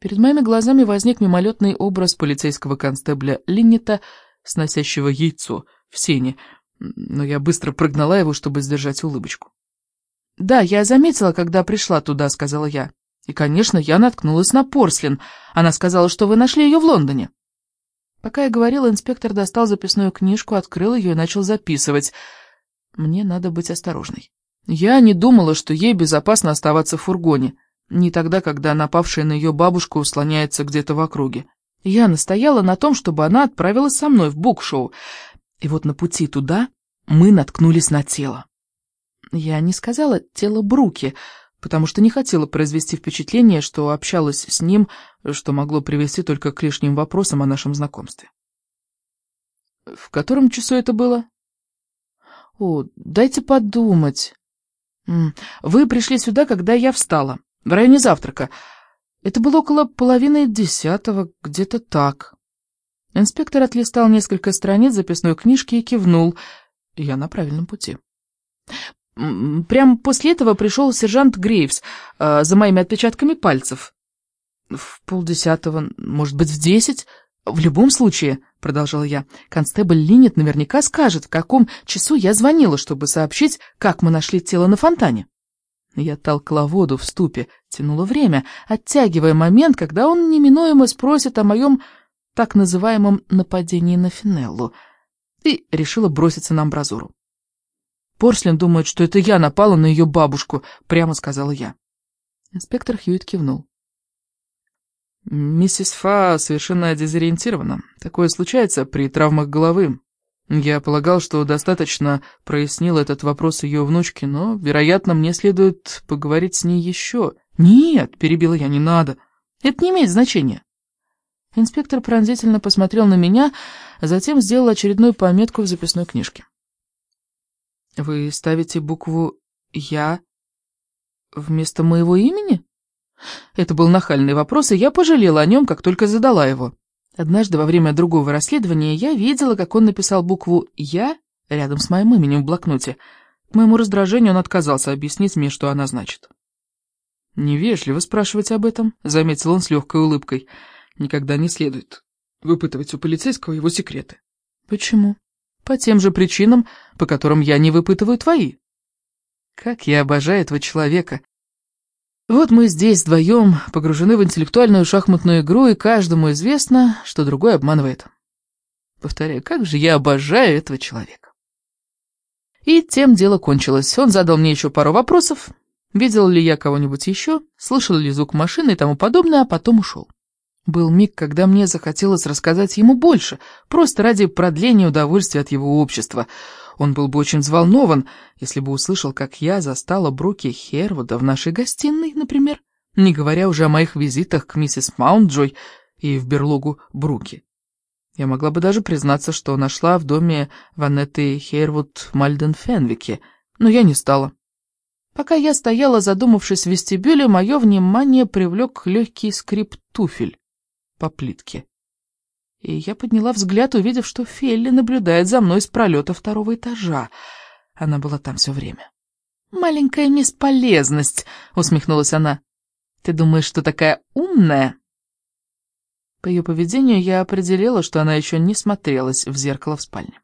Перед моими глазами возник мимолетный образ полицейского констебля Линнета, сносящего яйцо в сене, но я быстро прогнала его, чтобы сдержать улыбочку. «Да, я заметила, когда пришла туда», — сказала я. «И, конечно, я наткнулась на Порслин. Она сказала, что вы нашли ее в Лондоне». Пока я говорила, инспектор достал записную книжку, открыл ее и начал записывать. Мне надо быть осторожной. Я не думала, что ей безопасно оставаться в фургоне. Не тогда, когда напавшая на ее бабушку слоняется где-то в округе. Я настояла на том, чтобы она отправилась со мной в букшоу. И вот на пути туда мы наткнулись на тело. Я не сказала «тело Бруки», потому что не хотела произвести впечатление, что общалась с ним, что могло привести только к лишним вопросам о нашем знакомстве. «В котором часу это было?» «О, дайте подумать. Вы пришли сюда, когда я встала, в районе завтрака. Это было около половины десятого, где-то так». Инспектор отлистал несколько страниц записной книжки и кивнул. Я на правильном пути. Прямо после этого пришел сержант Грейвс э, за моими отпечатками пальцев. В полдесятого, может быть, в десять? В любом случае, продолжал я, констебль Линет наверняка скажет, в каком часу я звонила, чтобы сообщить, как мы нашли тело на фонтане. Я толкла воду в ступе, тянула время, оттягивая момент, когда он неминуемо спросит о моем так называемом нападении на Финеллу, и решила броситься на амбразуру. «Порслин думает, что это я напала на ее бабушку», — прямо сказала я. Инспектор Хьюит кивнул. «Миссис Фа совершенно дезориентирована. Такое случается при травмах головы. Я полагал, что достаточно прояснил этот вопрос ее внучке, но, вероятно, мне следует поговорить с ней еще». «Нет», — перебила я, — «не надо. Это не имеет значения». Инспектор пронзительно посмотрел на меня, затем сделал очередную пометку в записной книжке. Вы ставите букву «Я» вместо моего имени? Это был нахальный вопрос, и я пожалела о нем, как только задала его. Однажды во время другого расследования я видела, как он написал букву «Я» рядом с моим именем в блокноте. К моему раздражению он отказался объяснить мне, что она значит. «Невежливо спрашивать об этом», — заметил он с легкой улыбкой. «Никогда не следует выпытывать у полицейского его секреты». «Почему?» По тем же причинам, по которым я не выпытываю твои. Как я обожаю этого человека. Вот мы здесь вдвоем, погружены в интеллектуальную шахматную игру, и каждому известно, что другой обманывает. Повторяю, как же я обожаю этого человека. И тем дело кончилось. Он задал мне еще пару вопросов. Видел ли я кого-нибудь еще, слышал ли звук машины и тому подобное, а потом ушел. Был миг, когда мне захотелось рассказать ему больше, просто ради продления удовольствия от его общества. Он был бы очень взволнован, если бы услышал, как я застала Бруки Хервуда в нашей гостиной, например, не говоря уже о моих визитах к миссис Маунтджой и в берлогу Бруки. Я могла бы даже признаться, что нашла в доме Ванетты Хервуд в Мальден-Фенвике, но я не стала. Пока я стояла, задумавшись в вестибюле, мое внимание привлек легкий скрип туфель по плитке. И я подняла взгляд, увидев, что Фелли наблюдает за мной с пролета второго этажа. Она была там все время. «Маленькая бесполезность», — усмехнулась она. «Ты думаешь, что такая умная?» По ее поведению я определила, что она еще не смотрелась в зеркало в спальне.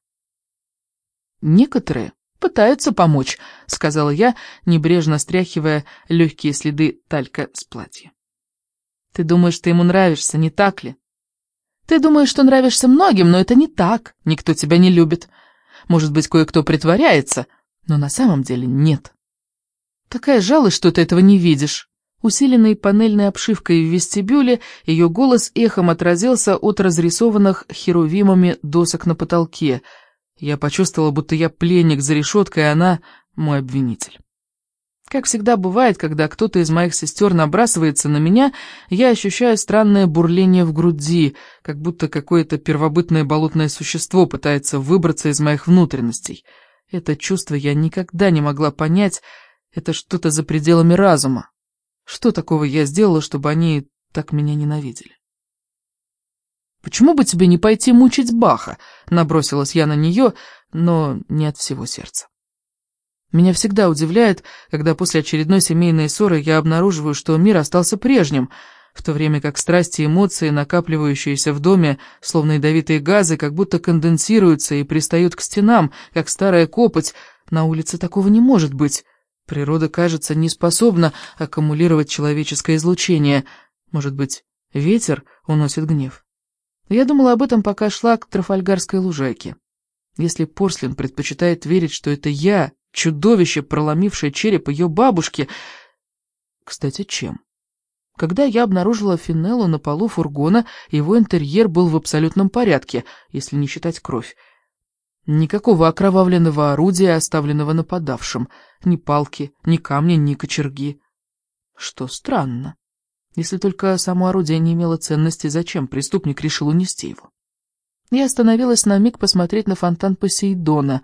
«Некоторые пытаются помочь», — сказала я, небрежно стряхивая легкие следы талька с платья. Ты думаешь, ты ему нравишься, не так ли? Ты думаешь, что нравишься многим, но это не так. Никто тебя не любит. Может быть, кое-кто притворяется, но на самом деле нет. Такая жалость, что ты этого не видишь. Усиленной панельной обшивкой в вестибюле, ее голос эхом отразился от разрисованных херувимами досок на потолке. Я почувствовала, будто я пленник за решеткой, а она мой обвинитель. Как всегда бывает, когда кто-то из моих сестер набрасывается на меня, я ощущаю странное бурление в груди, как будто какое-то первобытное болотное существо пытается выбраться из моих внутренностей. Это чувство я никогда не могла понять, это что-то за пределами разума. Что такого я сделала, чтобы они так меня ненавидели? «Почему бы тебе не пойти мучить Баха?» — набросилась я на нее, но не от всего сердца. Меня всегда удивляет, когда после очередной семейной ссоры я обнаруживаю, что мир остался прежним. в то время как страсти и эмоции, накапливающиеся в доме, словно ядовитые газы, как будто конденсируются и пристают к стенам, как старая копоть. На улице такого не может быть. Природа, кажется, не способна аккумулировать человеческое излучение. Может быть, ветер уносит гнев. Я думала об этом, пока шла к Трафальгарской лужайке. Если Порслин предпочитает верить, что это я, чудовище, проломившее череп ее бабушки... Кстати, чем? Когда я обнаружила Финеллу на полу фургона, его интерьер был в абсолютном порядке, если не считать кровь. Никакого окровавленного орудия, оставленного нападавшим. Ни палки, ни камня, ни кочерги. Что странно. Если только само орудие не имело ценности, зачем преступник решил унести его? Я остановилась на миг посмотреть на фонтан Посейдона.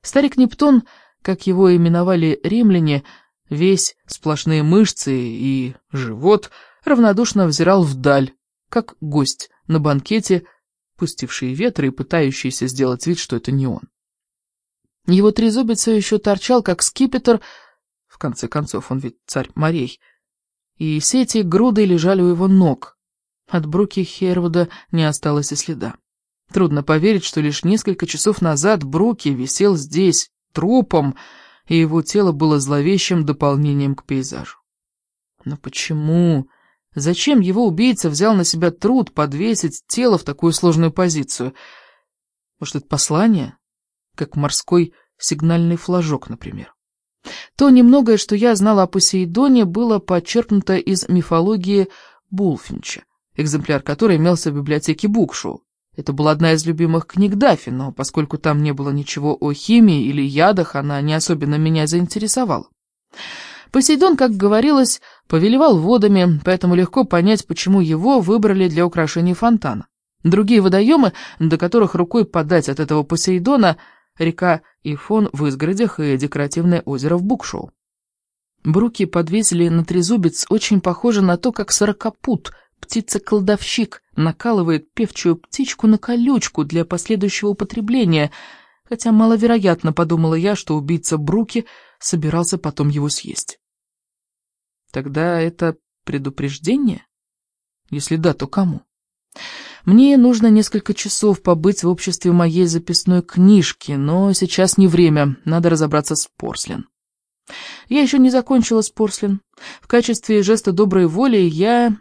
Старик Нептун, как его именовали римляне, весь сплошные мышцы и живот, равнодушно взирал вдаль, как гость на банкете, пустивший ветры и пытающийся сделать вид, что это не он. Его трезубец все еще торчал, как скипетр, в конце концов, он ведь царь морей, и все эти груды лежали у его ног. От Бруки Хервуда не осталось и следа. Трудно поверить, что лишь несколько часов назад Бруки висел здесь, трупом, и его тело было зловещим дополнением к пейзажу. Но почему? Зачем его убийца взял на себя труд подвесить тело в такую сложную позицию? Может, это послание? Как морской сигнальный флажок, например. То немногое, что я знала о Посейдоне, было подчеркнуто из мифологии Булфинча, экземпляр которой имелся в библиотеке Букшоу. Это была одна из любимых книг Даффи, но поскольку там не было ничего о химии или ядах, она не особенно меня заинтересовала. Посейдон, как говорилось, повелевал водами, поэтому легко понять, почему его выбрали для украшения фонтана. Другие водоемы, до которых рукой подать от этого Посейдона, река Ифон в изгородях и декоративное озеро в Букшоу. Бруки подвесили на трезубец, очень похоже на то, как сорокопут Птица-кладовщик накалывает певчую птичку на колючку для последующего употребления, хотя маловероятно, подумала я, что убийца Бруки собирался потом его съесть. Тогда это предупреждение? Если да, то кому? Мне нужно несколько часов побыть в обществе моей записной книжки, но сейчас не время, надо разобраться с Порслин. Я еще не закончила с Порслин. В качестве жеста доброй воли я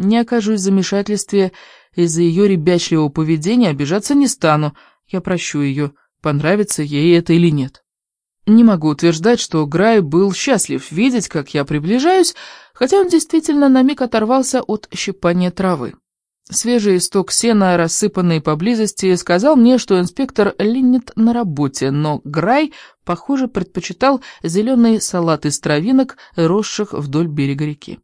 не окажусь в замешательстве из-за ее ребячливого поведения, обижаться не стану. Я прощу ее, понравится ей это или нет. Не могу утверждать, что Грай был счастлив видеть, как я приближаюсь, хотя он действительно на миг оторвался от щипания травы. Свежий исток сена, рассыпанный поблизости, сказал мне, что инспектор Линнет на работе, но Грай, похоже, предпочитал зеленый салат из травинок, росших вдоль берега реки.